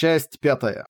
Часть пятая.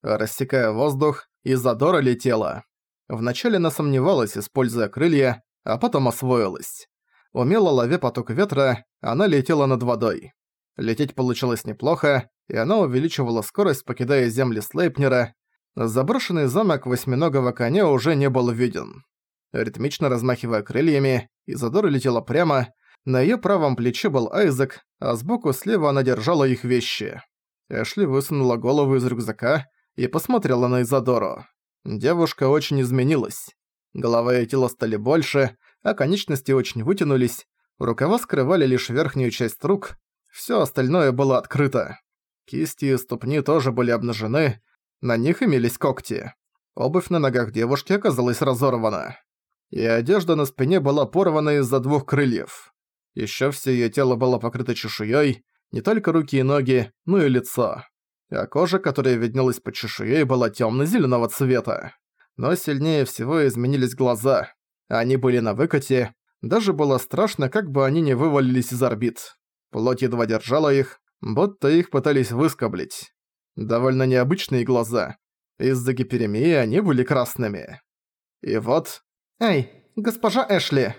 Рассекая воздух, Изадора летела. Вначале она сомневалась, используя крылья, а потом освоилась. Умело ловя поток ветра, она летела над водой. Лететь получилось неплохо, и она увеличивала скорость, покидая земли Слейпнера. Заброшенный замок восьминогого коня уже не был виден. Ритмично размахивая крыльями, Изадора летела прямо, на её правом плече был Айзек, а сбоку слева она держала их вещи. Эшли высунула голову из рюкзака и посмотрела на Изадору. Девушка очень изменилась. Голова и тело стали больше, а конечности очень вытянулись, рукава скрывали лишь верхнюю часть рук, всё остальное было открыто. Кисти и ступни тоже были обнажены, на них имелись когти. Обувь на ногах девушки оказалась разорвана. И одежда на спине была порвана из-за двух крыльев. Ещё всё её тело было покрыто чешуёй, не только руки и ноги, но и лицо. А кожа, которая виднелась под чешуей, была тёмно-зелёного цвета. Но сильнее всего изменились глаза. Они были на выкате, даже было страшно, как бы они не вывалились из орбит. Плоть едва держала их, будто их пытались выскоблить. Довольно необычные глаза. Из-за гиперемии они были красными. И вот... «Эй, госпожа Эшли!»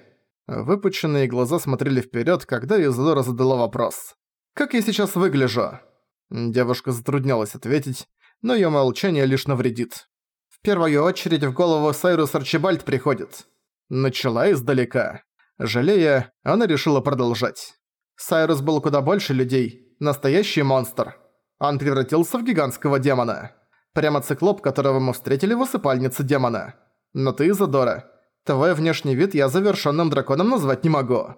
Выпученные глаза смотрели вперед, когда Изодора задала вопрос. «Как я сейчас выгляжу?» Девушка затруднялась ответить, но её молчание лишь навредит. «В первую очередь в голову Сайрус Арчибальд приходит». Начала издалека. Жалея, она решила продолжать. Сайрус был куда больше людей, настоящий монстр. Он превратился в гигантского демона. Прямо циклоп, которого мы встретили в усыпальнице демона. Но ты, Задора, твой внешний вид я завершенным драконом назвать не могу».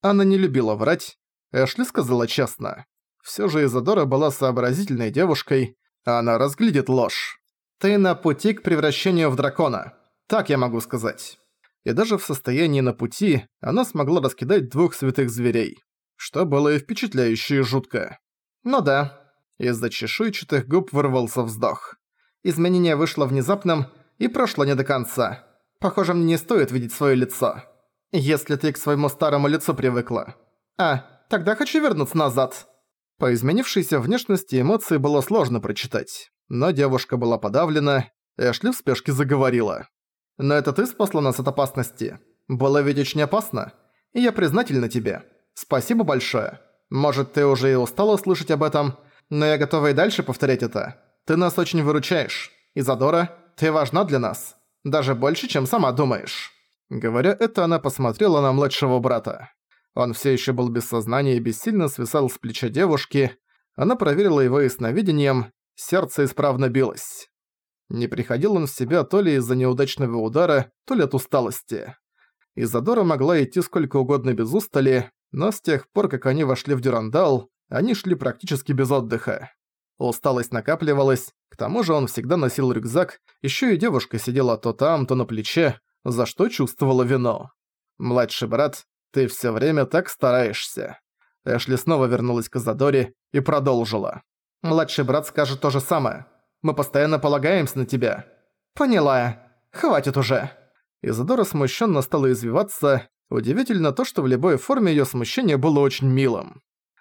Она не любила врать, Эшли сказала честно. Всё же Изадора была сообразительной девушкой, а она разглядит ложь. «Ты на пути к превращению в дракона. Так я могу сказать». И даже в состоянии на пути она смогла раскидать двух святых зверей, что было и впечатляюще и жутко. «Ну да». Из-за чешуйчатых губ вырвался вздох. Изменение вышло внезапным и прошло не до конца. Похоже, мне не стоит видеть своё лицо. Если ты к своему старому лицу привыкла. А, тогда хочу вернуться назад». По изменившейся внешности эмоции было сложно прочитать, но девушка была подавлена, Эшли в спешке заговорила. «Но это ты спасла нас от опасности. Было ведь очень опасно, и я признательна тебе. Спасибо большое. Может, ты уже и устала слышать об этом, но я готова и дальше повторять это. Ты нас очень выручаешь. Изадора, ты важна для нас. Даже больше, чем сама думаешь». Говоря это, она посмотрела на младшего брата. Он все еще был без сознания и бессильно свисал с плеча девушки. Она проверила его ясновидением, сердце исправно билось. Не приходил он в себя то ли из-за неудачного удара, то ли от усталости. Изадора могла идти сколько угодно без устали, но с тех пор, как они вошли в Дюрандал, они шли практически без отдыха. Усталость накапливалась, к тому же он всегда носил рюкзак, еще и девушка сидела то там, то на плече, за что чувствовала вину. Младший брат, ты все время так стараешься». Эшли снова вернулась к Азадоре и продолжила. «Младший брат скажет то же самое. Мы постоянно полагаемся на тебя». «Поняла. Хватит уже». Изадора смущенно стала извиваться. Удивительно то, что в любой форме ее смущение было очень милым.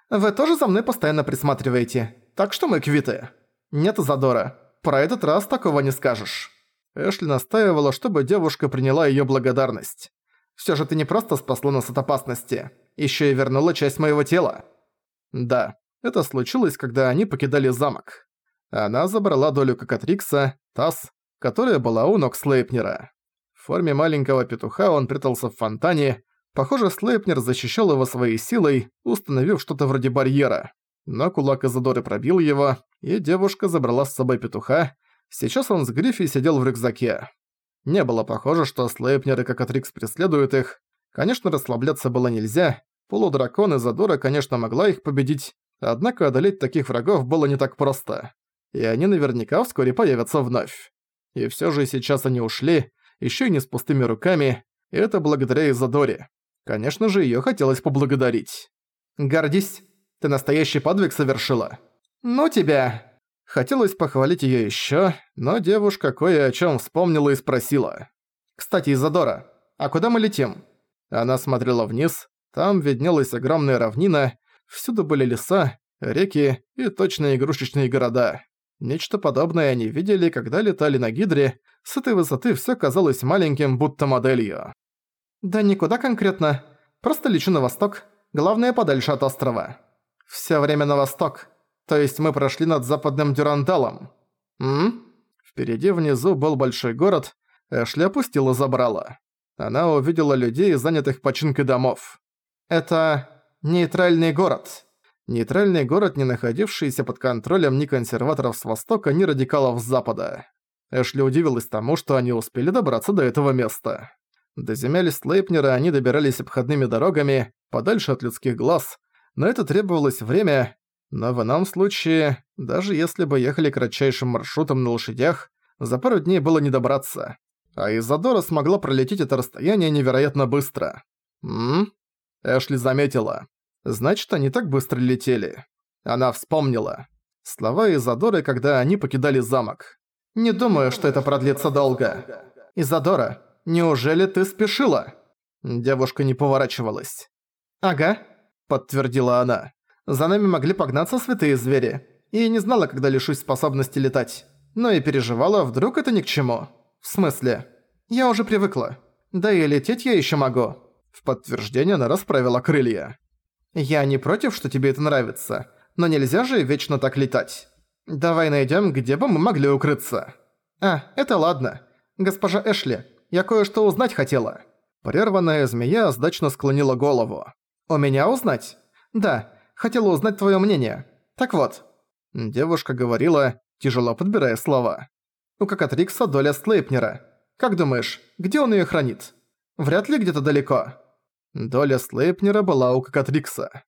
«Вы тоже за мной постоянно присматриваете, так что мы квиты». «Нет, Изадора, про этот раз такого не скажешь». Эшли настаивала, чтобы девушка приняла ее благодарность. Всё же ты не просто спасла нас от опасности, ещё и вернула часть моего тела». Да, это случилось, когда они покидали замок. Она забрала долю Кокатрикса, Тасс, которая была у ног Слейпнера. В форме маленького петуха он прятался в фонтане. Похоже, Слейпнер защищал его своей силой, установив что-то вроде барьера. Но кулак Изодоры пробил его, и девушка забрала с собой петуха. Сейчас он с Гриффи сидел в рюкзаке. Не было похоже, что Слейпнер и Кокатрикс преследуют их. Конечно, расслабляться было нельзя. Полудракон и Задора, конечно, могла их победить, однако одолеть таких врагов было не так просто. И они наверняка вскоре появятся вновь. И всё же сейчас они ушли, ещё и не с пустыми руками, и это благодаря Изадоре. Конечно же, её хотелось поблагодарить. «Гордись, ты настоящий подвиг совершила». «Ну тебя!» Хотелось похвалить её ещё, но девушка кое о чём вспомнила и спросила. «Кстати, Изадора, а куда мы летим?» Она смотрела вниз, там виднелась огромная равнина, всюду были леса, реки и точно игрушечные города. Нечто подобное они видели, когда летали на Гидре, с этой высоты всё казалось маленьким, будто моделью. «Да никуда конкретно. Просто лечу на восток. Главное, подальше от острова. Всё время на восток. То есть мы прошли над западным Дюрандалом. М? Впереди внизу был большой город. Эшли опустила забрала. Она увидела людей, занятых починкой домов. Это нейтральный город. Нейтральный город, не находившийся под контролем ни консерваторов с востока, ни радикалов с запада. Эшли удивилась тому, что они успели добраться до этого места. До земель Слейпнера они добирались обходными дорогами, подальше от людских глаз, но это требовалось время, но в ином случае, даже если бы ехали кратчайшим маршрутом на лошадях, за пару дней было не добраться. А Изадора смогла пролететь это расстояние невероятно быстро. М? Эшли заметила. Значит, они так быстро летели. Она вспомнила. Слова Изадоры, когда они покидали замок. «Не думаю, что это продлится долго. Изадора, неужели ты спешила?» Девушка не поворачивалась. «Ага», — подтвердила она. «За нами могли погнаться святые звери. И не знала, когда лишусь способности летать. Но и переживала, вдруг это ни к чему. В смысле? Я уже привыкла. Да и лететь я ещё могу». В подтверждение она расправила крылья. «Я не против, что тебе это нравится, но нельзя же вечно так летать. Давай найдём, где бы мы могли укрыться». «А, это ладно. Госпожа Эшли, я кое-что узнать хотела». Прерванная змея сдачно склонила голову. «У меня узнать?» «Да, хотела узнать твоё мнение. Так вот». Девушка говорила, тяжело подбирая слова. «У Кокатрикса доля Слейпнера. Как думаешь, где он её хранит? Вряд ли где-то далеко». Доля Слейпнера была у Кокатрикса.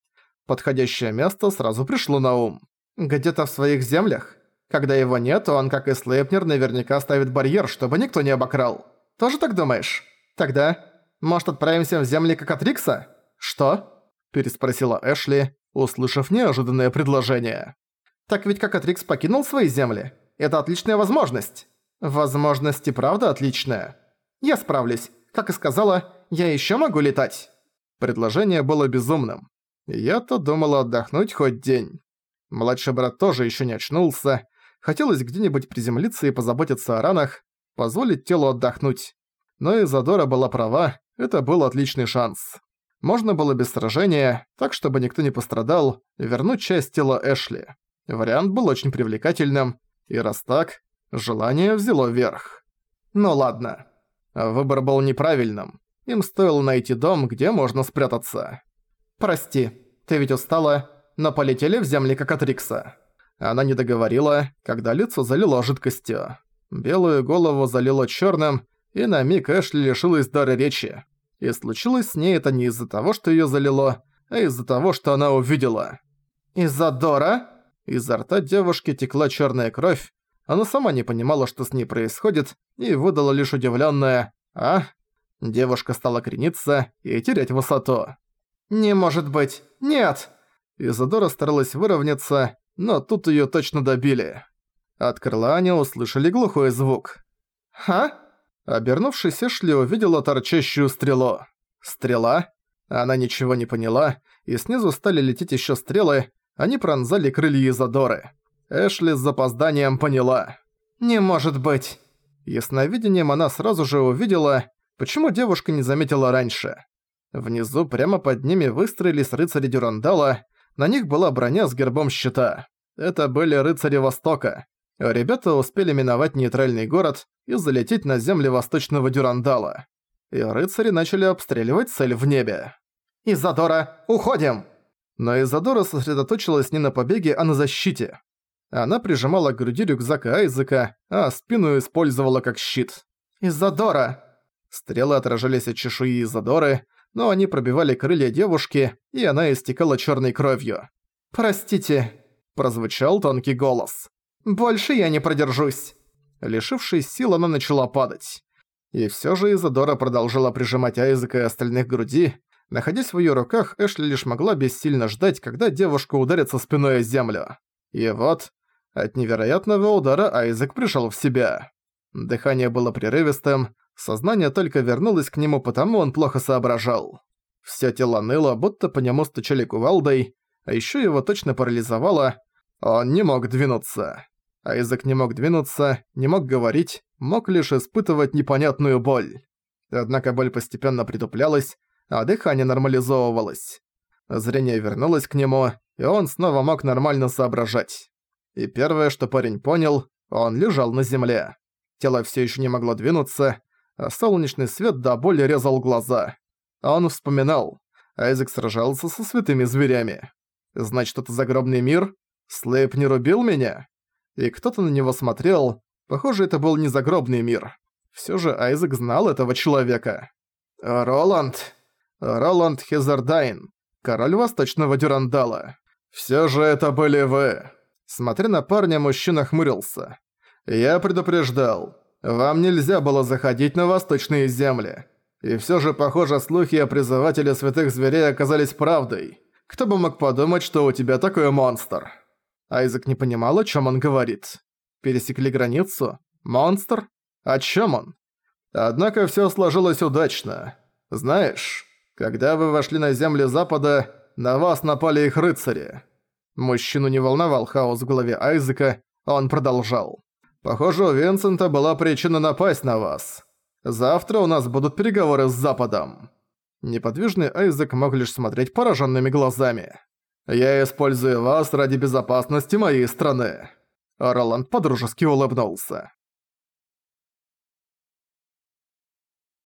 Подходящее место сразу пришло на ум. Где-то в своих землях? Когда его нет, он, как и Слейпнер, наверняка ставит барьер, чтобы никто не обокрал. Тоже так думаешь? Тогда, может, отправимся в земли Кокатрикса? Что? Переспросила Эшли, услышав неожиданное предложение. Так ведь Кокатрикс покинул свои земли. Это отличная возможность. Возможность и правда отличная. Я справлюсь. Как и сказала, я ещё могу летать. Предложение было безумным. Я-то думала отдохнуть хоть день. Младший брат тоже ещё не очнулся. Хотелось где-нибудь приземлиться и позаботиться о ранах, позволить телу отдохнуть. Но Изадора была права, это был отличный шанс. Можно было без сражения, так чтобы никто не пострадал, вернуть часть тела Эшли. Вариант был очень привлекательным, и раз так, желание взяло верх. Ну ладно. Выбор был неправильным. Им стоило найти дом, где можно спрятаться. «Прости, ты ведь устала, но полетели в земли Кокатрикса». Она не договорила, когда лицо залило жидкостью. Белую голову залило черным, и на миг Эшли лишилась дара речи. И случилось с ней это не из-за того, что её залило, а из-за того, что она увидела. «Из-за Дора?» Изо рта девушки текла черная кровь. Она сама не понимала, что с ней происходит, и выдала лишь удивленное «А?». Девушка стала крениться и терять высоту. «Не может быть! Нет!» Изодора старалась выровняться, но тут её точно добили. От крыла они услышали глухой звук. «Ха?» Обернувшись, Эшли увидела торчащую стрелу. «Стрела?» Она ничего не поняла, и снизу стали лететь ещё стрелы, они пронзали крылья Изодоры. Эшли с запозданием поняла. «Не может быть!» Ясновидением она сразу же увидела, Почему девушка не заметила раньше? Внизу, прямо под ними, выстроились рыцари Дюрандала, на них была броня с гербом щита. Это были рыцари Востока. Ребята успели миновать нейтральный город и залететь на земли восточного Дюрандала. И рыцари начали обстреливать цель в небе. «Изадора, уходим!» Но Изадора сосредоточилась не на побеге, а на защите. Она прижимала к груди рюкзак Айзека, а спину использовала как щит. «Изадора!» Стрелы отражались от чешуи Изодоры, но они пробивали крылья девушки, и она истекала черной кровью. «Простите», – прозвучал тонкий голос. «Больше я не продержусь». Лишившись сил, она начала падать. И все же Изодора продолжала прижимать Айзека и остальных груди. Находясь в ее руках, Эшли лишь могла бессильно ждать, когда девушка ударится спиной о землю. И вот, от невероятного удара Айзек пришел в себя. Дыхание было прерывистым, Сознание только вернулось к нему, потому он плохо соображал. Всё тело ныло, будто по нему стучали кувалдой, А ещё его точно парализовало. Он не мог двинуться. Айзек не мог двинуться, не мог говорить, мог лишь испытывать непонятную боль. Однако боль постепенно притуплялась, а дыхание нормализовывалось. Зрение вернулось к нему, и он снова мог нормально соображать. И первое, что парень понял, он лежал на земле. Тело все еще не могло двинуться, а солнечный свет до боли резал глаза. Он вспоминал. Айзек сражался со святыми зверями. Значит, это загробный мир? Слейп не рубил меня? И кто-то на него смотрел. Похоже, это был не загробный мир. Все же Айзек знал этого человека. Роланд. Роланд Хезардайн. Король Восточного Дюрандала. Все же это были вы. Смотря на парня, мужчина хмурился. «Я предупреждал. Вам нельзя было заходить на восточные земли. И все же, похоже, слухи о призывателе святых зверей оказались правдой. Кто бы мог подумать, что у тебя такой монстр?» Айзек не понимал, о чем он говорит. Пересекли границу? Монстр? О чем он? Однако все сложилось удачно. Знаешь, когда вы вошли на земли Запада, на вас напали их рыцари. Мужчину не волновал хаос в голове Айзека, он продолжал. «Похоже, у Винсента была причина напасть на вас. Завтра у нас будут переговоры с Западом». Неподвижный Айзек мог лишь смотреть пораженными глазами. «Я использую вас ради безопасности моей страны». Роланд подружески улыбнулся.